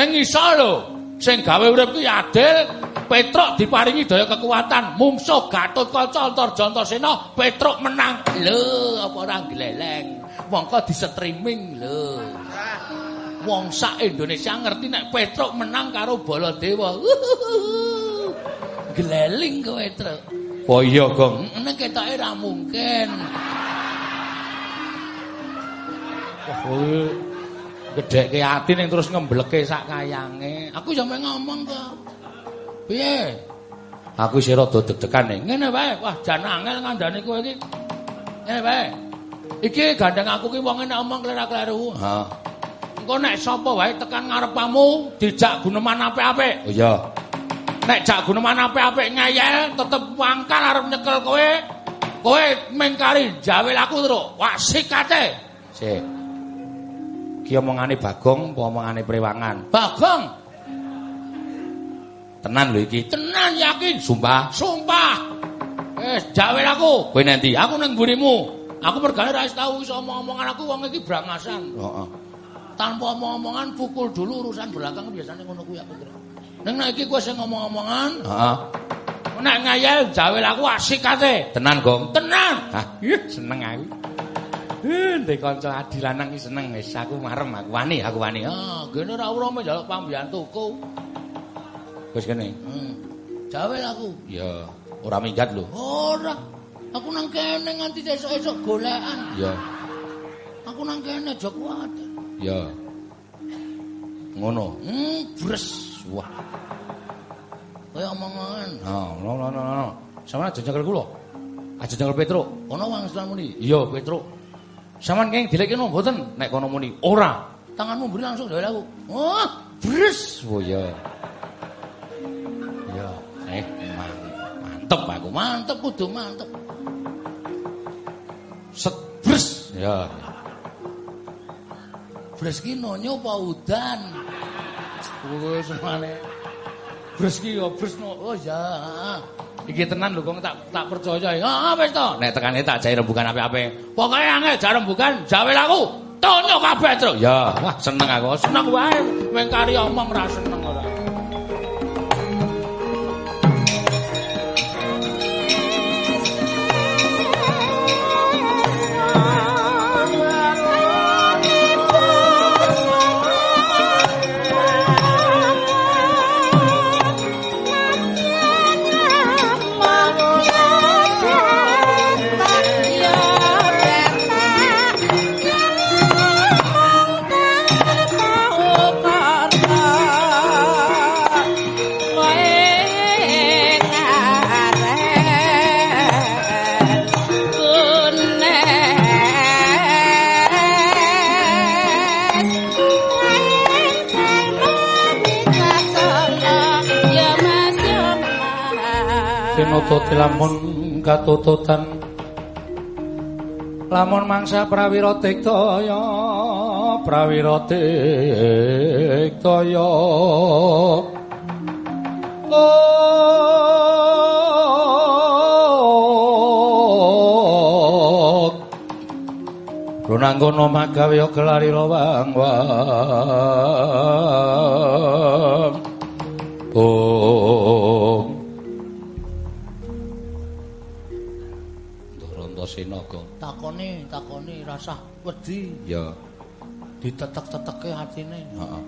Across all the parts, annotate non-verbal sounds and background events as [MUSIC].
ning isa lho sing gawe urip ki adil Petruk diparingi daya kekuatan. Mungsuh Gatotkaca Antarjantasena Petruk menang. Lho apa ora gleleng mongko di streaming lho. Wong sak Indonesia ngerti nek Petruk menang karo Baladewa. [LAUGHS] Gleling kowe Truk. Oh iya gong. Nek ketoke ora mungkin. Oh gedheke ati ning terus ngembleke sak kayange. Aku yo ngomong kok piye? Aku isih rada deg-degan ning. Ngene wae wah jan angel ngandani kowe iki. Ngene wae. Iki gandeng aku ki wong nek omong kleru-kleru ha. Engko nek sapa wae tekan ngarepamu dijak guneman apik-apik. Oh iya. Nek jak guneman apik-apik ngayel tetep wangkal arep nyekel kowe. Kowe mengkari jawel aku terus wah sikate. Sik iki omongane Bagong apa omongane Prewangan? Bagong. Tenan lho iki. Tenan yakin. Sumpah. Sumpah. Wis jawel aku. Kowe nanti aku nang mburimu. Aku mergane ra tau iso omong-omongan aku wong iki brangasan. Heeh. Tanpa omong-omongan pukul dulu urusan belakang biasanya ngono kuwi aku kira. Ning nek iki kowe sing ngomong-omongan, heeh. Nek ngayel jawel aku asik kate. Tenan, Gong. Tenan. Hah, seneng aku. Ndek kanca adi lanang seneng wis aku marem aku wani aku wani. Ah, gene ora ora njaluk pambiyantuku. Wis kene. Hmm. Jawel aku. Ya, ora minggat lho. Ora. Aku nang kene nganti esuk-esuk golekan. Ya. Aku nang kene aja kuat. Ya. Ngono. Hmm, bres. Wah. Kaya omongan. Ha, no no no no. Sama aja nyekel kula. Aja nyekel Petruk. Ono wong muni. Iya, Petruk. Saman keng dilekno mboten nek kono muni ora. Tanganmu mburi langsung dhewe aku. Oh, bres. Oh iya. Ya, eh mantep aku, mantep kudu mantep. Set bres. Ya. Bres ki nonyo apa udan? Wis semane. Bres ki yo bres no. Oh ya. Iki tenan lho kok tak tak percaya. Heeh wis to. Nek tekane tak jai rembugan apik-apik. Pokoke angel jar rembugan jawel aku. Tonyo kabeh, Truk. Ya, seneng aku. Seneng wae mengkari omong ra seneng ora. nututi lamun katututan. Lamun mangsa prawira tiktaya prawira tiktaya oh runanggono magawe kelari lawang wang. Oh Antasena, Gong. Takoni, takoni rasah wedi. Ya. Ditetek-teteke atine. Heeh.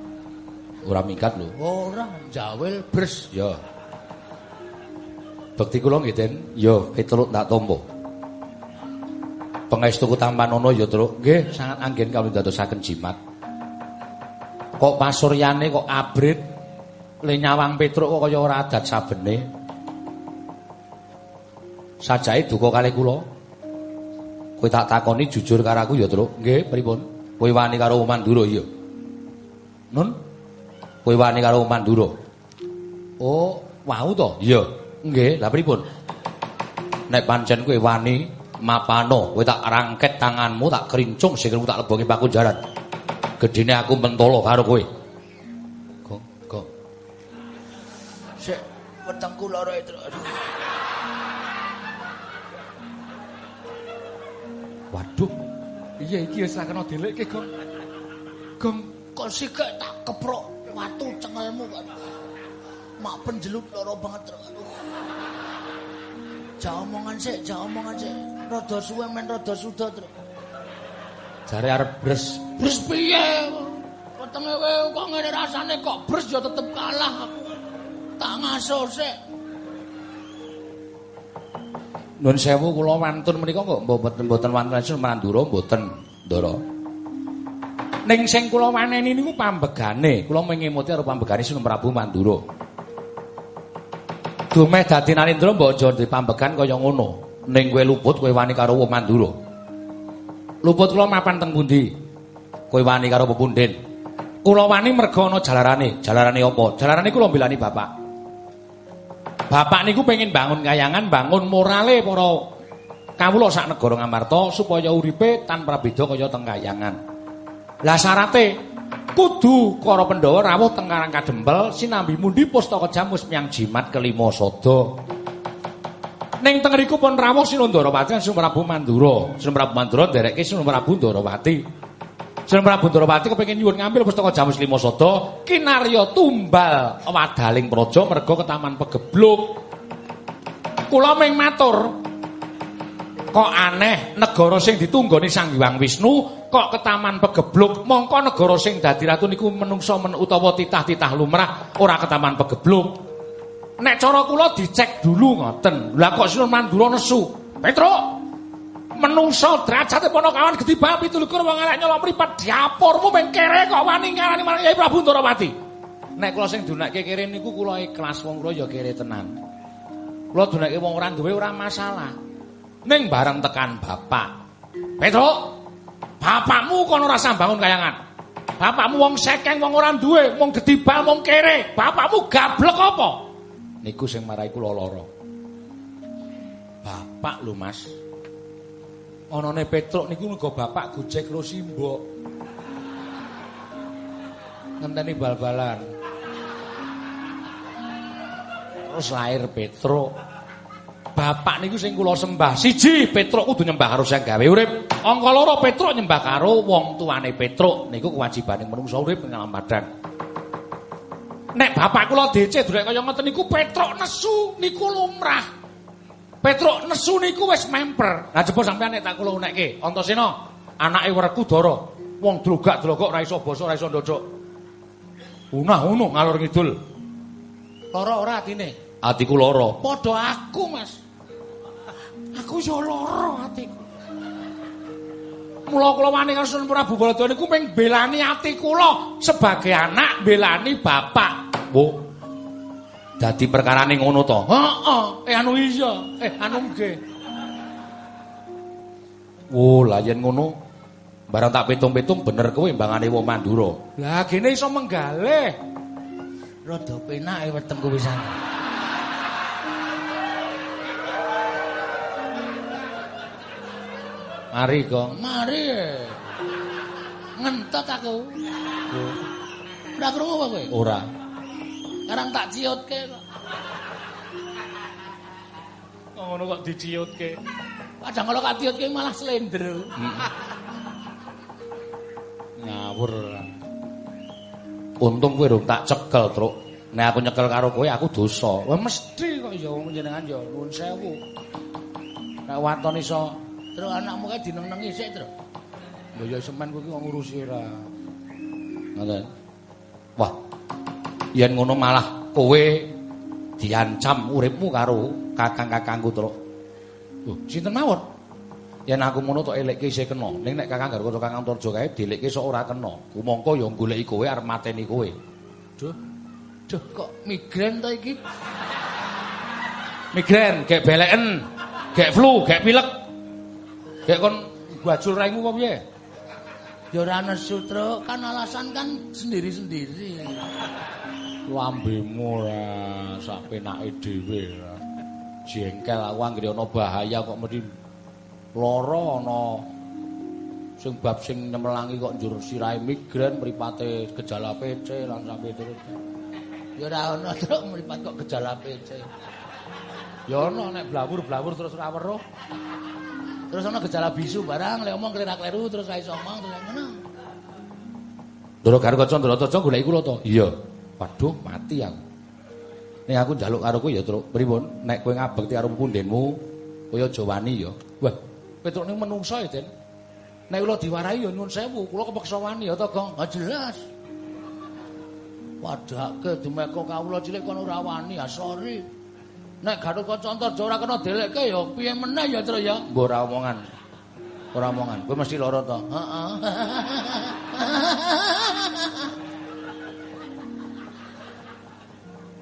Ora minggat lho. Ora, jawel bres. Ya. Bekti kula nggih, Den. Ya, piturut tak tampa. Pangestuku tampanono ya, Truk. Nggih, sangat anggen kami dadosaken jimat. Kok pasuryane kok abrit le nyawang Petruk kok kaya ora adat sabene. Sajae duka kalih kula. Kowe tak takoni jujur karo aku ya, Truk. Nggih, pripun? Kowe wani karo Mandura iya. Nun? Kowe wani karo Mandura. Oh, wau to? Iya. Nggih, lha pripun? Nek pancen kowe wani mapano, kowe tak rangket tanganmu, tak kerincung sikilmu tak lebongi pakunjaran. Gedine aku mentolo karo kowe. Kok, kok. Sik, wetengku lara itu. Aduh. Waduh. Iya iki wis ra kena delekke, Gong. Gong, kok sikek tak keprok watu penjelut lara banget, Truk. Ja omongan sik, ja omongan sik. Rada suwe men rada suda, Truk. Jare arep bres. Bres piye? Wetenge kowe kok ngene rasane kok bres ya tetep kalah. Tak ngaso sik. Nun sewu kula wantun menika kok mboten mboten wantun langsung Mandura mboten, Ndara. Ning sing kula waneni niku pambegane, kula mengemuti karo pambegane Sunan Prabu Mandura. Dumeh dadi Narendra mbok aja dipambegan kaya ngono. Ning kowe luput kowe wani karo wong Mandura. Luput kula mapan teng pundi? Kowe wani karo pepunden. Kula wani merga ana jalarane. Jalarane apa? Jalarane kula mbelani bapak. Bapak niku pengen bangun kayangan, bangun morale para kawula sak negara Ngamarta supaya uripe tanpa beda kaya teng kayangan. Lah syarate kudu para Pandhawa rawuh teng Karang Kadempel sinambi mundi pustaka jamus miang jimat kelima sada. Ning teng riku pun rawuh Sinundarawati lan Sunan Prabu Mandura. Sunan Prabu Mandura nderekke Sunan Prabu Ndarawati. Sunan Prabu Ndarawati kepengin nyuwun ngambil pustaka jamus lima sada kinarya tumbal wadaling praja merga ke taman pegebluk. Kula ming matur kok aneh negara sing ditunggoni Sang Hyang Wisnu kok ke taman pegebluk mongko negara sing dadi ratu niku menungso men utawa titah-titah lumrah ora ke taman pegebluk. Nek cara kula dicek dulu ngoten. Lah kok Sunan Mandura nesu? Petruk menungso derajate ponokawan gedhi bab wong elek nyolong mripat diapurmu mung kere kok wani ngarani marang Kyai Prabu Ndarawati. Nek kula sing dunekke kere niku kula ikhlas wong kula ya kere tenan. Kula dunekke wong ora duwe ora masalah. Ning bareng tekan bapak. Petruk, bapakmu kono ora sambangun kayangan. Bapakmu wong sekeng wong ora duwe, wong gedhi bal wong kere. Bapakmu gablek apa? Niku sing marai kula lara. Bapak lho, Mas. Anane Petruk niku mergo bapak gojek karo simbok. Ngenteni bal-balan. Terus lahir Petruk. Bapak niku sing kula sembah. Siji, Petruk kudu nyembah karo sing gawe urip. Angka loro Petruk nyembah karo wong tuane Petruk. Niku kewajibane manungsa urip ing alam badan. Nek bapak kula DC durek kaya ngoten niku Petruk nesu niku lumrah. Petruk nesu niku wis memper. Lah jebul sampeyan nek tak kula unekke, Antasena, anake Werkudara, wong drogak-drogok ora iso basa, ora iso ndodok. Unah unu ngalor ngidul. Lara ora atine. Atiku lara. Padha aku, Mas. Aku yo lara atiku. Mula kula wani karo Sunan Prabu Baladura niku ping belani ati kula sebagai anak belani bapak. Bu. Dadi perkarane ngono to. Heeh, eh anu iya, eh anu nggih. Oh, lah yen ngono barang tak pitung-pitung bener kowe mbangane wong Mandura. Lah gene iso menggalih. Rada penake wetengku pisan. Mari, Gong. Mari. Ngentot aku. Ora krungu apa kowe? Ora. Karang tak ciutke kok. Kok ngono kok diciutke? Kadang kalau tak ciutke malah slender. Ngawur. Untung kowe rung tak cekel, Truk. Nek aku nyekel karo kowe aku dosa. Wah mesti kok ya wong jenengan ya nuwun sewu. Nek waton iso terus anakmu kae dineng-nengi sik, Tru. Lho ya semen kowe kok ngurusi ora. Ngoten. Yen ngono malah kowe diancam uripmu karo kakang-kakangku, Truk. Lho, sinten mawon? Yen aku ngono tok elekke isih kena. Ning nek Kakang Garwa Kakang Torjo kae dilekke sok ora kena. Kumangka ya goleki kowe arep mateni kowe. Duh. Duh kok migren ta iki? Migren, gek beleken, gek flu, gek pilek. Gek kon bajul raimu apa piye? Ya ora nesu, Tru. Kan alasan kan sendiri-sendiri. Lambemu ora sak penake dhewe. Jengkel aku anggere ana bahaya kok mesti lara ana sing bab sing nemelangi kok njur sirahe migren mripate gejala PC lan sampe terus. Ya ora ono, Tru, mripat kok gejala PC. Ya ana nek blawur-blawur terus ora weruh. Terus ono gejala bisu barang, lek omong klerak-kleru terus ra iso omong terus ngono. Ndara Garkaca Ndara Taca goleki kula to. Iya. Waduh, mati aku. Nek aku njaluk karo kowe ya, Truk. Pripun? Nek kowe ngabekti karo pundenmu, kowe aja wani ya. Wah, Petruk ning menungso ya, Den. Nek kula diwarahi ya nyun sewu, kula kepeksa wani ya to, Gong. Ha jelas. Wadake dumeka kawula cilik kono ora wani, ya sorry. Nek Gatot Kaca Antarja ora kena delekke ya piye meneh ya, Truk ya. Mbok ora omongan. Ora omongan. Kowe mesti lara to. Heeh. [LAUGHS]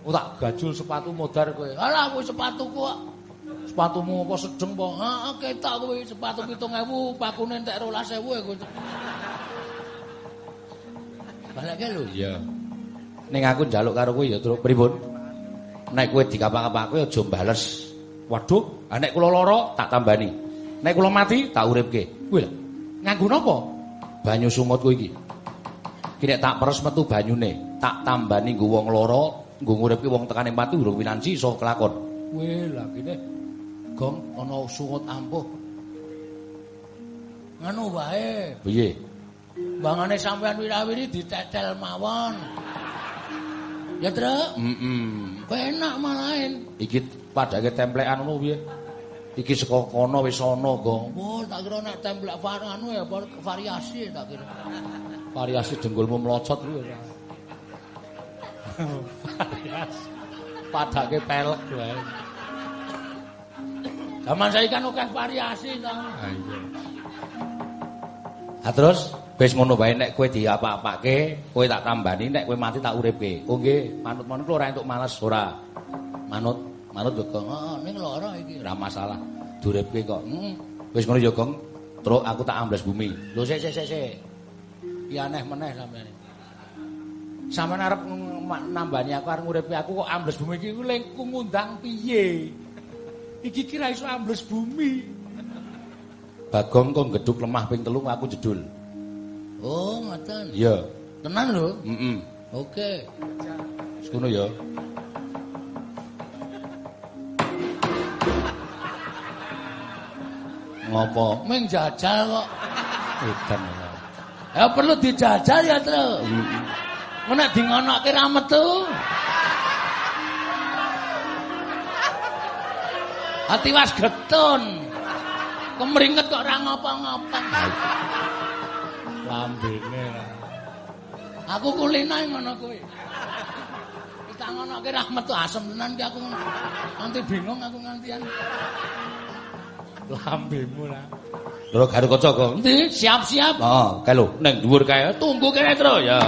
Oh tak gajul sepatu modar kowe. Alah kowe sepatuku kok. Sepatumu apa sedeng apa? Heeh, ketok kowe sepatu 7000, pakune entek 12000 ya kowe. Balake lho. Iya. Ning aku njaluk karo kowe ya, Truk. Pripun? Nek kowe dikapak-kapak kowe aja bales. Waduh, ah, nek kula lara tak tambani. Nek kula mati tak uripke. Kowe lho. Nganggo napa? Banyu sumut kowe iki. Ki nek tak peres metu banyune, tak tambani nggo wong lara, nggo nguripke wong tekane mati urung winanci iso kelakon. Kowe lah kene gong ana sungut ampuh. Nganu wae. Piye? Bangane sampean wirawiri ditetel mawon. Ya, Truk. Heeh. Penak malahin. Iki padake templekan ngono piye? Iki saka kono wis ana, Gong. Oh, tak kira nek templek var anu ya variasi tak kira. Variasi dengkulmu melocot kuwi. Variasi. [LAUGHS] Padake pelek wae. Zaman saiki kan akeh variasi to. Ah terus wis ngono wae nek kowe diapa-apake, kowe tak tambani nek kowe mati tak uripke. Oh nggih, manut-manut ora entuk males ora. Manut, manut yo Gong. Heeh, ning lara iki. Ora masalah. Duripke kok. Heeh. Wis ngono yo Gong. Terus aku tak ambles bumi. Lho sik sik sik sik. Ya aneh meneh sampean. Sampeyan arep nambani aku arep nguripi aku kok ambles bumi iki ku lengku ngundang piye? Iki kira iso ambles bumi. Bagong kok geduk lemah ping telu aku jedul. Oh, ngoten. Iya. Tenan lho. Heeh. Oke. Wis ngono ya. Ngopo? Ming jajal kok. Edan. Ya perlu dijajal ya, Tru. Mun nek di ngonoke ra metu. Hati was getun. Kemringet kok ora ngapa-ngapa. Lambene Aku kulinae ngono kuwi. Kita ngonoke ra metu asem tenan ki aku. Nanti bingung aku ngantian. Lambemu lah. Lho karo kaca kok. Endi? Siap-siap. Oh, kae lho, ning dhuwur kae. Tunggu kene, Tru, ya.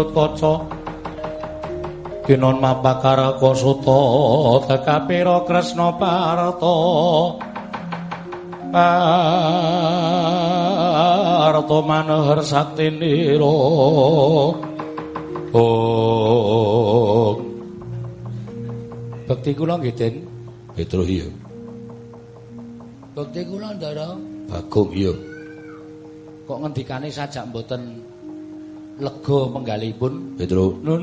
Gatut Kaca. Kinon mapakara kosuta tekapira Kresna Parta Parta manahar saktinira Oh Bekti kula nggih Den. Petro iya. Bekti kula ndara? Bagong iya. Kok ngendikane sajak mboten lega penggalipun. Petro Nun,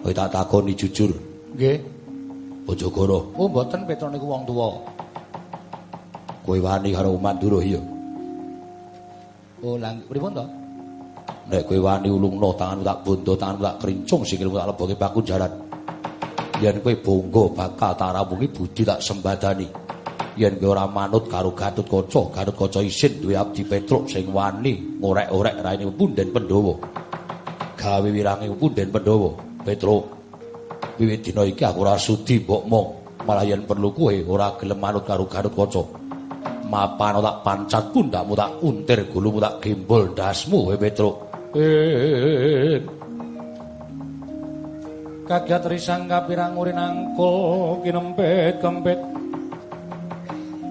kowe tak takoni jujur nggih. Bojogoro Oh, mboten Petro niku wong tuwa. kowe wani karo Mandura iya Oh, lang pripun to? Nek kowe wani ulungno tanganmu tak bondo, tanganmu tak kerincung, sikilmu tak leboke paku jaran. Yen kowe bonggo bakal tarawungi budi tak sembadani. Yen kowe ora manut karo Gatut Kaca, Gatut Kaca isin duwe abdi Petruk sing wani ngorek-orek raine punden Pandhawa. Gawe wirange punden Pandhawa. Petruk, wiwit dina iki aku ora sudi mbok mong. Malah yen perlu kowe ora gelem manut karo Gatut Kaca. Mapan tak pancat pundakmu tak untir gulumu tak gembol dasmu we Petruk. kagiat risang kapirang urin angkul kinempet kempet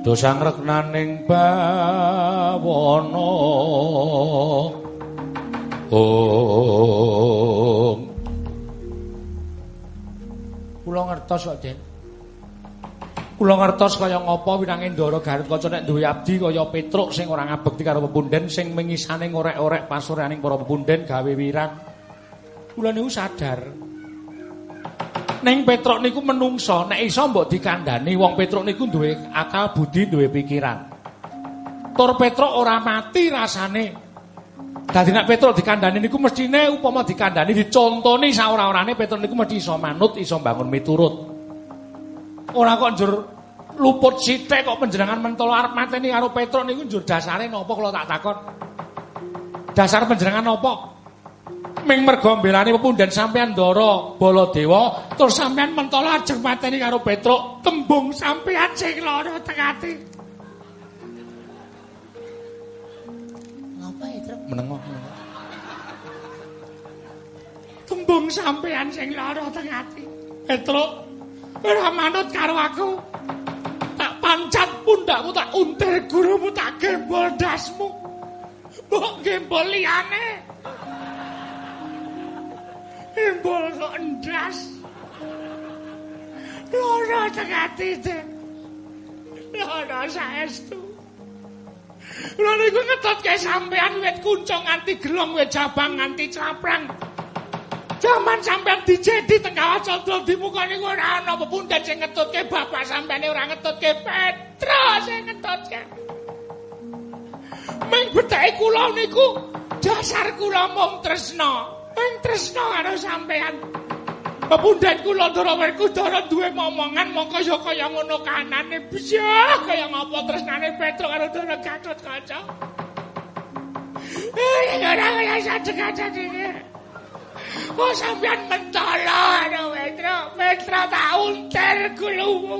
dosang reknaning bawono om. Kula ngertos kok Den kula ngertos kaya ngapa winange Ndara Garutkaca nek duwe abdi kaya Petruk sing ora ngabekti karo pepunden sing mengisane ngorek-orek pasureaning para pepunden gawe wirang kula niku sadar Neng Petruk niku menungso, nek iso mbok dikandani wong Petruk niku duwe akal budi, duwe pikiran. Tur Petruk ora mati rasane. Dadi nek Petruk dikandani niku mestine upama dikandani dicontoni saora-orane Petruk niku mesti iso manut, iso bangun miturut. Ora kok njur luput sithik kok panjenengan mentolo arep mateni karo Petruk niku njur dasare napa kula tak takon. Dasar panjenengan napa? Ming mergo mbelani pepundhen sampean Ndara Baladewa terus sampean mentolo ajeng mateni karo Petruk tembung sampean sing lara tekati ngapa ya Truk? Menengok tembung sampean sing lara tekati Petruk ora manut karo aku. Tak pancat pundakmu tak untir gurumu tak gembol dasmu. Mbok gembol liyane Embol kok ndas. Loro tegati te. Loro saestu. Lho niku ngetotke sampean wit kuncung nganti gelong wit jabang nganti caprang. Jaman sampean dijedi tengah condro di muka niku ora ana pepundhen sing ngetutke bapak sampean ora ngetutke Petro sing ngetutke. Ming betake kula niku dasar kula mung tresna. Ing tresna karo sampean. Pepundhen kula Ndarawerku Dara duwe momongan mongko ya kaya ngono kanane bisa kaya ngapa tresnane Petro karo Dara Gatut Kaca. Eh, ora kaya sajeng-sajeng iki. Oh, sampean mentolo karo Petro. Petro tak unter kulumu.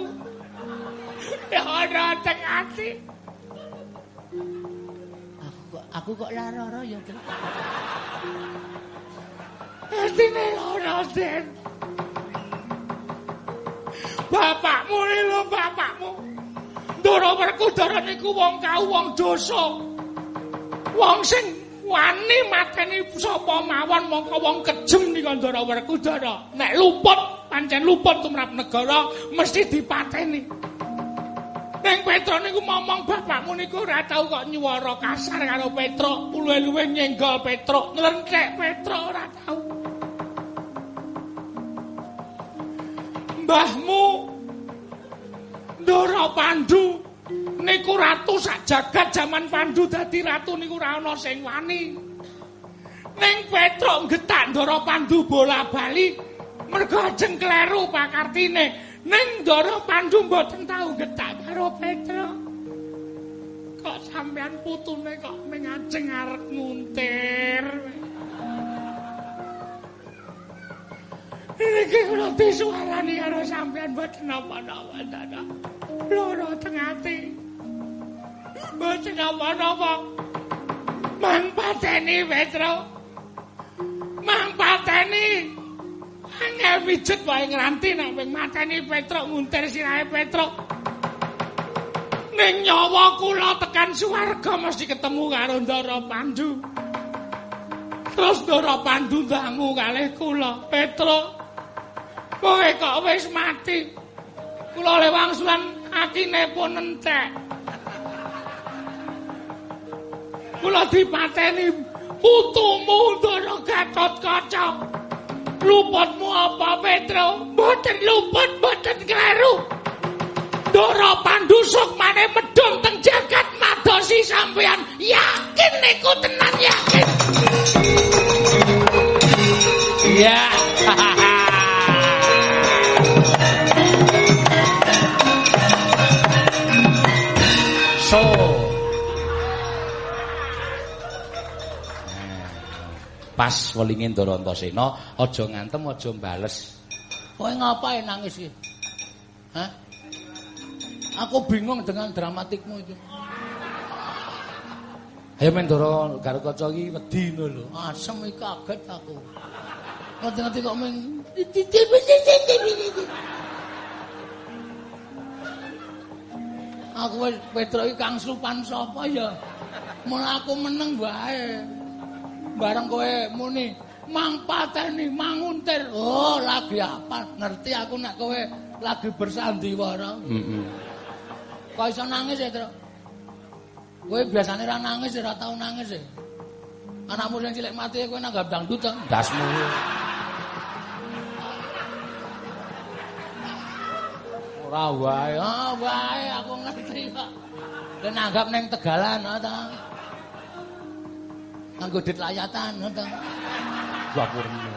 Ya ora teng ati. Aku kok aku kok lara-lara ya, Tru. Atine lara, Den. Bapakmu lho, bapakmu. Ndara Werkudara niku wong kau wong dosa. Wong sing wani mateni sapa mawon mongko wong kejem nika Ndara Werkudara. Nek luput, pancen luput tumrap negara mesti dipateni. Ning Petro niku momong bapakmu niku ora tau kok nyuwara kasar karo Petro, luwe-luwe nyenggol Petro, nglenthek Petro ora tau. Mbahmu Ndara Pandu niku ratu sak jagat jaman Pandu dadi ratu niku ora ana sing wani. Ning Petruk getak Ndara Pandu bola-bali mergo ajeng kleru pakartine. Ning Ndara Pandu mboten tau getak karo Petruk. Kok sampean putune kok ming ajeng arep nguntir. Iki kula disuarani karo sampean mboten napa-napa dadak. Loro teng ati. Mboten napa-napa. Mang pateni Petro. Mang pateni. Angel mijet wae ngranti nek ping mateni Petro nguntir sirahe Petro. Ning nyawa kula tekan swarga mesti ketemu karo Ndara Pandu. Terus Ndara Pandu ndangu kalih kula, Petro. Kowe kok wis mati. Kula le wangsulan akine pun entek. Kula dipateni putumu Ndara Gatot Kaca. Luputmu apa Petro? Mboten luput, mboten kleru. Ndara Pandusuk mane medhom teng jagat madosi sampean. Yakin niku tenan yakin. Iya. So. Pas welinge Ndara Antasena, aja ngantem, aja mbales. Kowe ngapain nangis iki? Hah? Aku bingung dengan dramatikmu itu. Ayo Mendoro karo kaca iki wedi ngono lho. Asem iki kaget aku. Ngerti-ngerti kok meng Aku Petro iki Kang Supan sapa ya? Mun aku meneng wae. Bareng kowe muni mang pateni manguntir. Oh, lagi apa? Ngerti aku nek kowe lagi bersandiwara. Heeh. Kok iso nangis ya, Tru? Kowe biasane ra nangis, ora tau nangis ya. Anakmu sing cilik mati kowe nang dangdut. Dasmu. Ora wae, ah wae aku ngerti kok. Kowe nanggap ning Tegalan ha ta. Nganggo dit layatan ha ta. Wapurna.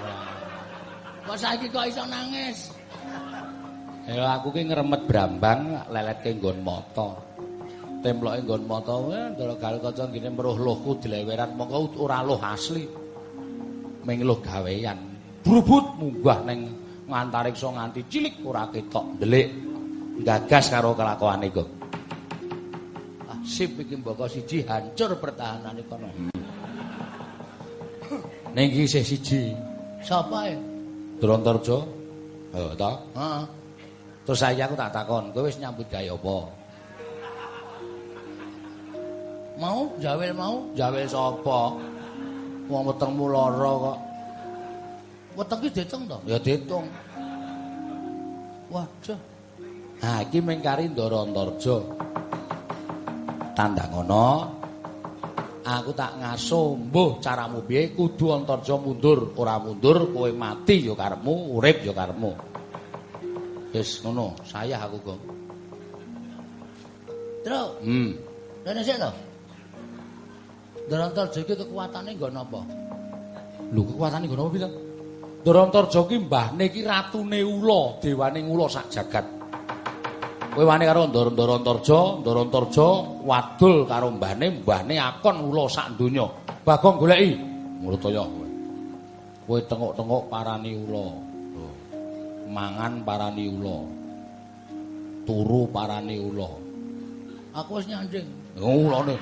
Kok saiki kok iso nangis? Ya aku ki ngremet brambang leletke nggon mata. Temploke nggon mata wae ndara gawe kaca ngene meruh lohku dileweran mongko ora loh asli. Ming loh gawean. Brubut munggah ning ngantariksa nganti cilik ora ketok ndelik. Gagas karo kelakuane kok. Ah, sip iki mboko siji hancur pertahanane kono. Ning iki isih siji. Sapa e? Drontorjo. Oh, ta? Heeh. Terus saya aku tak takon, kowe wis nyambut gawe apa? Mau jawel mau? Jawel sapa? Wong wetengmu lara kok. Weteng ki ditung to? Ya ditung. Waduh. Ha iki mengkari Ndara Antarja. Tandang ngono. Aku tak ngaso, mbuh caramu piye kudu Antarja mundur, ora mundur kowe mati ya karepmu, urip ya karepmu. Wis ngono, saya aku, Gong. Tru, Hmm. rene sik to. Darantar iki kekuatane nggo napa? Lho kekuatane ngono apa piye? Ndara Antarja ki mbahne ki ratune ula, dewane ula sak jagat. Kowe wani karo Ndara Antarja, Ndara Antarja wadul karo mbahne, mbahne akon ula sak donya. Bagong goleki. Mrutaya kowe. Kowe tengok-tengok parani ula. Mangan parani ula. Turu parani ula. Aku wis nyanding. Ulane.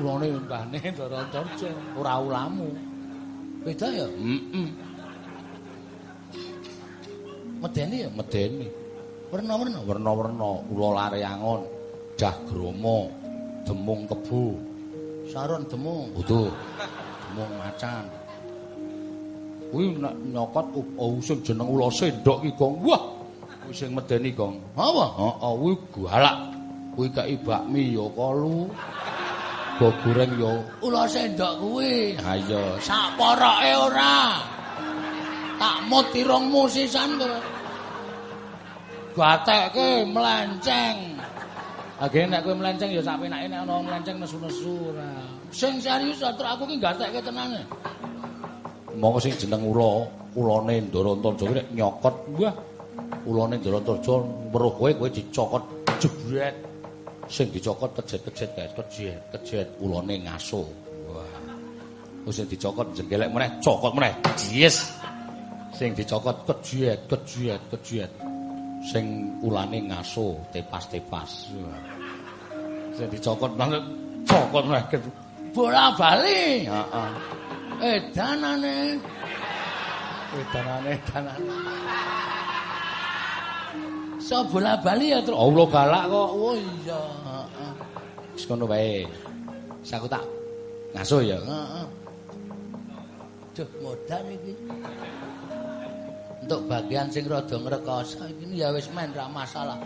Ulane mbahne [LAUGHS] Ndara Antarja, ora ulamu. Beda ya? Heeh. Medeni ya? Medeni. Werna-werna. werna-werna. Ula laryangon jagrama demung kebu. Saron demung. utuh demung macan. Kuwi nek nyokot oh sing jeneng ula sendok iki gong. Wah! Kuwi sing medeni gong. Apa? heeh kuwi galak kuwi kaki bakmi ya kalu go goreng ya. Ula sendok kuwi. ha iya. Sak poroke ora. Tak mut irungmu sisan kowe. Gatekke melenceng. Agene nek kowe melenceng ya sak penake nek ana melenceng nesu-nesu ora. Sing serius atur aku ki gatekke tenane. Monggo sing jeneng ula, ulane Ndara Antarja nek nyokot, wah. Ulane Ndara Antarja weruh kowe kowe dicokot jebret. Sing dicokot kejet-kejet kae, kejet, kejet ulane ngaso. Wah. Wis sing dicokot jenggelek meneh, cokot meneh. Yes. Sing dicokot kejet, kejet, kejet. Sing ulane ngaso, tepas-tepas. Sing dicokot banget, cokot meneh. Bola bali. Heeh. Edanane. Edanane, edanane. So bola bali ya, Tru. Allah galak kok. Oh iya, heeh. Wis ngono wae. Wis aku tak ngaso ya. Heeh. Duh, modan iki. Untuk bagian sing rada ngrekoso iki ya wis men ra masalah.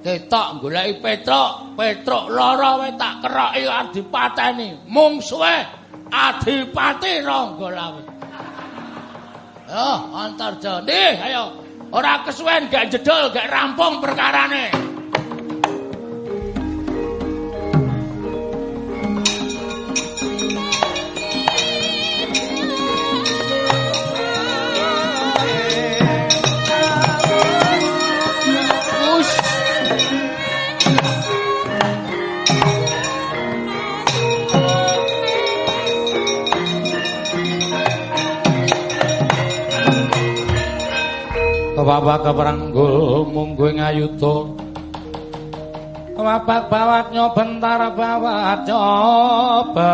Ketok goleki Petruk, Petruk lara wae tak keroki adipateni. Mung suwe adipati Ranggalawe. Yo, Antarja. Ndih, ayo. Ora kesuwen gak jedul, gak rampung perkarane. Kebawa keperanggul munggu ngayuto. Wabak bawat nyobentar bawat nyobentar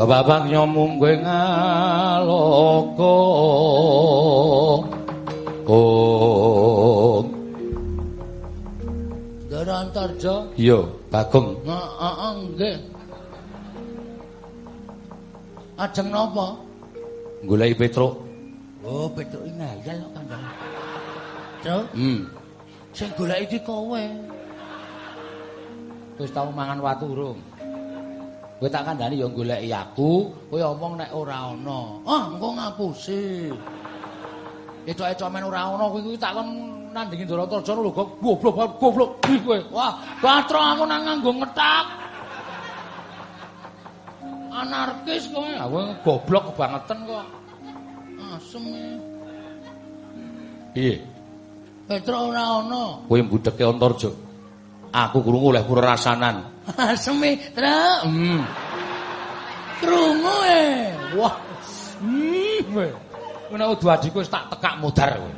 Kebabak nyomunggue ngaloko Oh Darantarja Iya, Bagong. Heeh, nggih. Ajeng napa? Goleki Petruk Oh, Petruk ngayal kok Kandang. Cuk, Hmm sing golek iki kowe. Wis tau mangan watu urung? Kowe tak kandhani ya goleki aku, kowe omong nek ora ana. Ah, engko ngapusi. Etok-etok men ora ana kuwi kuwi tak kon nandingi Daratarja lho kok goblok goblok iki kowe. Wah, katro aku nang nganggo ngetak. Anarkis kowe. Aku goblok kebangetan kok. Asem. Piye? Petro ora ana. Kowe mbudheke Antarja. Aku krungu oleh purarasanan. [LAUGHS] Asemi, Tru. Hmm. Krungu e. Wah. Hmm. kowe. Kowe nek udu adikku wis tak tekak modar kowe.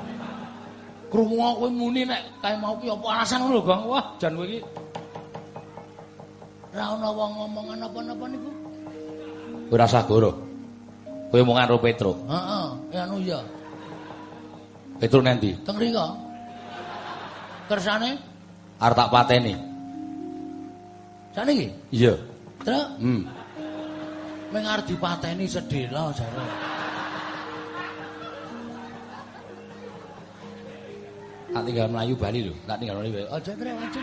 Krungu kowe muni nek kae mau ki apa alasan ngono lho, Gong. Wah, jan kowe iki. Ora ana wong ngomongan apa-apa niku. Kowe rasa goro. Kowe mung karo Petruk. Heeh, ya anu ya. Petruk nendi? Teng mriko. Kersane Arep tak pateni. jane iki. Iya. Tru, Hmm. meng arep dipateni sedhela jare. Tak tinggal melayu bali lho. Tak tinggal melayu. Aja Tru, aja.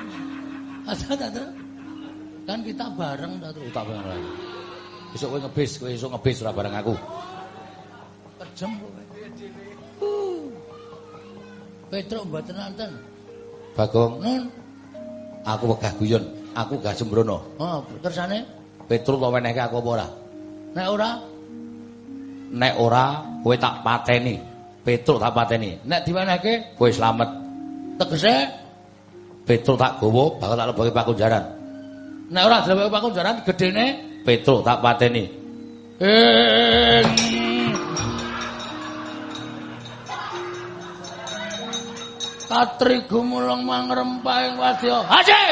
Aja ta, Tru. Kan kita bareng ta, Tru. tak bareng. Besok kowe ngebis, kowe esuk ngebis ora bareng aku. Kejem kowe. Uh. Petruk mboten nanten. Bagong, Nun. aku wegah guyon. Aku gak sembrono. Oh, tersane Petruk tak wenehke aku apa ora? nek ora Nek ora, kowe tak pateni. Petruk tak pateni. nek diwenehke Kowe slamet. tegese Petruk tak gowo, bakal tak lebokake pakunjaran. nek ora dhewe pakunjaran gedene Petruk tak pateni. ing Katri gumulung mangrempahing wadya. Haji!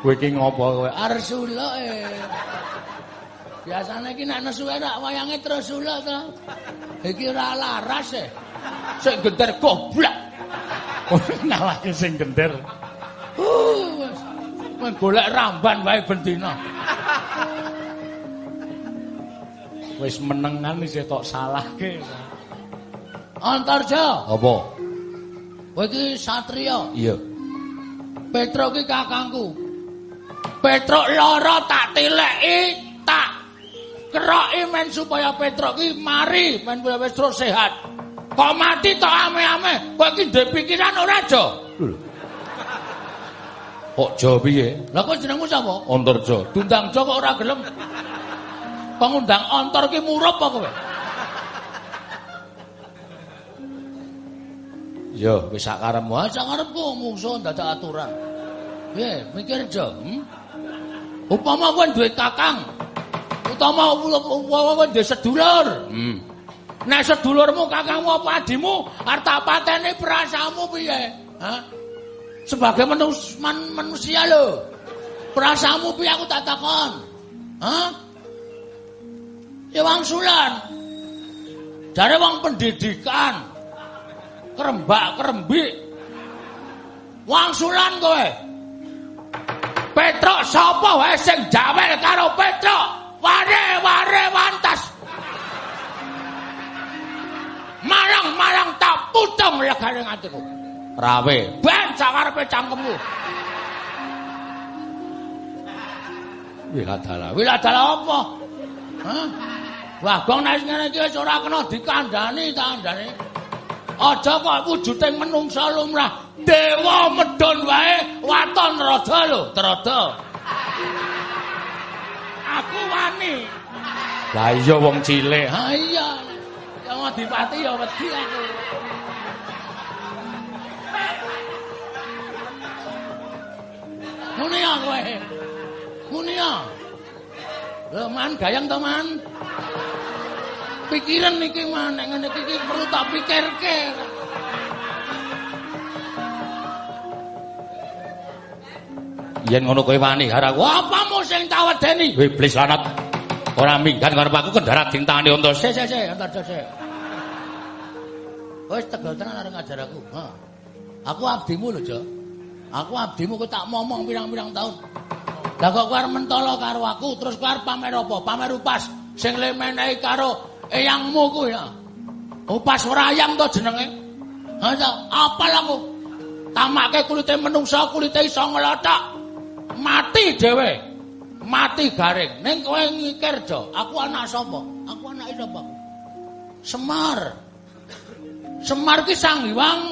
Kowe iki ngopo kowe? Arsula e. Biasane iki nek nesu ora wayange Tresula to. Iki ora laras e. Sing genter goblok. Nalake sing genter. Uh, wis. Golek ramban wae bendina. Wis menengan isih tok salahke. Antarja, Apa? kowe iki satriya. Iya. Petruk iki kakangku. Petruk lara tak tileki, tak keroki men supaya Petruk iki mari men wis terus sehat. Kok mati tok ame-ame, kowe iki ndek pikiran ora, Jo? Kok jo piye? Lah kok jenengmu sapa? Antarja. Dundang Jo kok ora gelem. Pengundang ontor ki murup apa kowe? Iya, wis sak karepmu. Wah, sak arepku mungsuh dadak aturan. Piye, mikir Jo? Hmm? Upama kowe duwe kakang, utama kowe duwe sedulur. Hmm. Nek sedulurmu, kakangmu apa adimu arep tak pateni perasaanmu piye? Hah? Sebagai manus, man, manusia lho. Perasaanmu piye aku tak takon? Hah? Ya wangsulan. Jare wong pendidikan. Kerembak-kerembik. Wangsulan kowe. Petruk sapa wae sing jawel karo Petruk? Ware-ware wantas. Marang-marang tak putung legane atiku. Rawe. Ben sakarepe cangkemmu. Wiladala. Wiladala apa? Hah? Wah, gong nek ngene iki wis ora kena dikandani ta andane. Aja kok wujuding menungsa lumrah. Dewa medhon wae waton rada lho, trada. Aku wani. Lah iya wong cilik. Ha iya. Yang adipati ya wedi aku. Muni ya kowe. Muni ya. Lho man gayang to man. pikiran iki maneh ngene iki perlu tak pikirke. Yen ngono kowe wani karo aku, Apamu sing tak wedeni? iblis lanat. Ora minggan karo aku kendarat dintangane unta. Sik sik sik, entar sik. Wis tegel tenan arep ngajar aku. Ha. Aku abdimu lho, Jo. Aku abdimu kok tak momong pirang-pirang tahun. Lah kok kowe arep mentolo karo aku, terus kowe arep pamer apa? Pamer upas sing le menehi karo eyangmu ku ya. Upas wrayang to jenenge. Ha ya, apal aku. Tamake kulite menungsa, kulite iso nglothok. Mati dhewe. Mati garing. Ning kowe ngikir, Jo. Aku anak sapa? Aku anak sapa? Semar. Semar ki Sang Hyang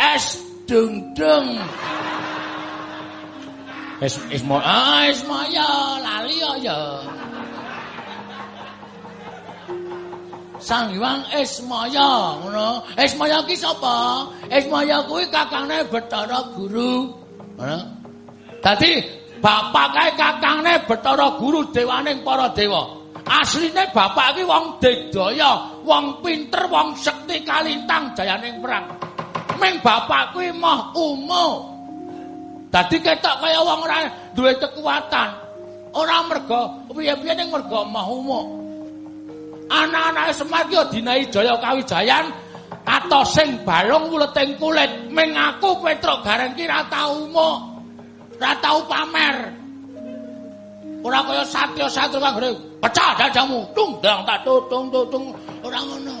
es dung-dung. Es Ismo Ah, Ismaya, lali ya. Sang Hyang Ismaya, ngono. Ismaya ki sapa? Ismaya kuwi kakangne Bathara Guru. Ngono. Dadi bapak kae kakangne Bathara Guru dewaning para dewa. Asline bapak ki wong dedaya, wong pinter, wong sekti kalintang jayaning perang. Ming bapak kuwi moh umuh. Dadi ketok kaya wong ora duwe kekuatan. Ora mergo piye-piye ning mergo moh umuh. Anak-anake Semar ki dinahi Jaya Kawijayan atos sing balung wuleting kulit. Ming aku Petruk Gareng ki ra tau umuh. Ra tau pamer. Ora kaya Satya Satru kang. Pecah dadamu. Tung dang tak tung tung tung. Ora ngono.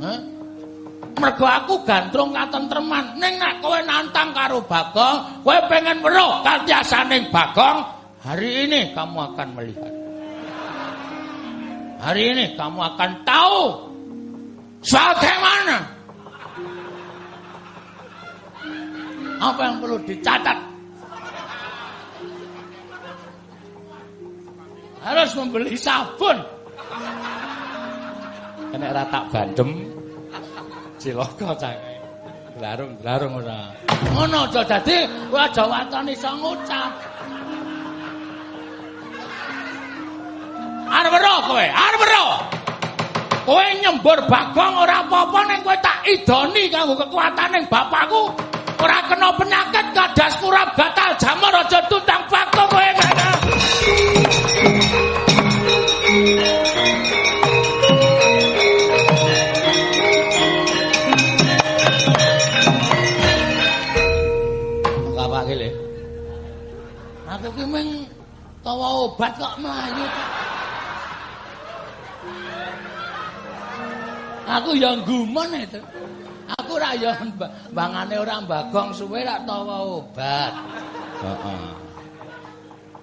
Hah? Mergo aku gandrung katentreman. Ning nek kowe nantang karo Bagong, kowe pengen weruh katyasaning Bagong, hari ini kamu akan melihat. Hari ini kamu akan tahu bagaimana apa yang perlu dicatat. Harus membeli sabun. Nek ora tak bandem cilaka cange. Larung-larung ora. Ngono aja dadi kowe aja waton iso ngucap. Arep ero kowe, arep ero. Kowe nyembur Bagong ora apa-apa ning kowe tak idoni kanggo kekuataning bapakku. Ora kena penyakit kadas kurap gatal jamur aja tutang obat kok mlayu. Aku ya gumun itu. Aku ra ya mba- mbangane ora mbagong suwe ra tawa obat. Heeh.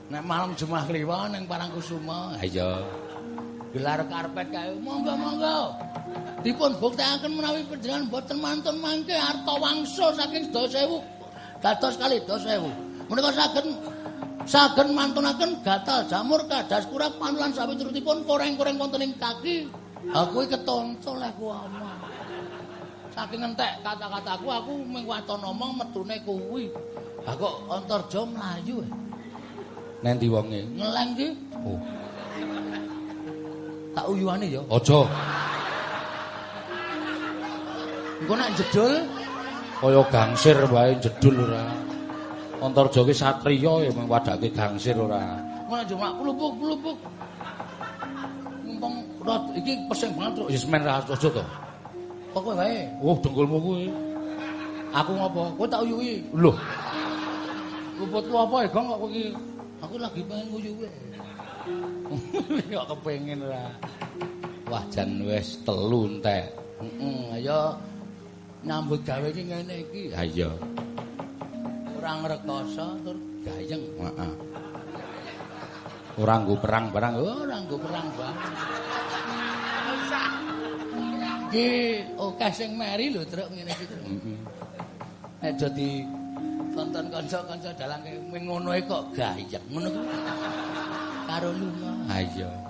Nek malam Jumat Kliwon ning Parangkusuma, Ha iya. gelar karpet kae monggo-monggo. Dipun buktekaken menawi panjenengan boten mantun mangke harta wangsul saking sedaya sewu dados kali sedaya sewu. Menika saged saged mantunaken gatal jamur kadas kurang panulan sawiturutipun koreng-koreng wonten ing kaki. Aku iki ketoncol leh kuama. Saking entek kata-kataku aku mung waton omong metune kuwi. Lah kok Antarja mlayu eh. Nek ndi wonge? Ngeleng ki Oh, tak uyuane ya. aja. Engko nek jedul Kaya gangsir wae jedul ora. Antarja ki satriya ya wadake gangsir ora. ngono cuma pelupuk-pelupuk. Mumpung rot iki pesing banget. Wis men ra aja to. Kok kowe wae. Oh, dengkulmu kuwi. Aku ngopo? Kowe tak uyuhi. Lho, Luputku apa ya, Gong kok kowe iki? Aku lagi pengen nguyuhi. [LAUGHS] Kok kepengin ora. wah jan wis telu entek. Heeh, ayo nyambut gawe iki ngene iki. Ha iya. Ora ngrekoso tur gayeng. Heeh. Ora nggo perang barang. Oh, Ora nggo perang banget. Iki akeh sing meri lho truk ngene iki. Heeh. Nek dadi tonton kanca-kanca dalang ngono e kok gayeng ngono. Karo lunga. Ha iya.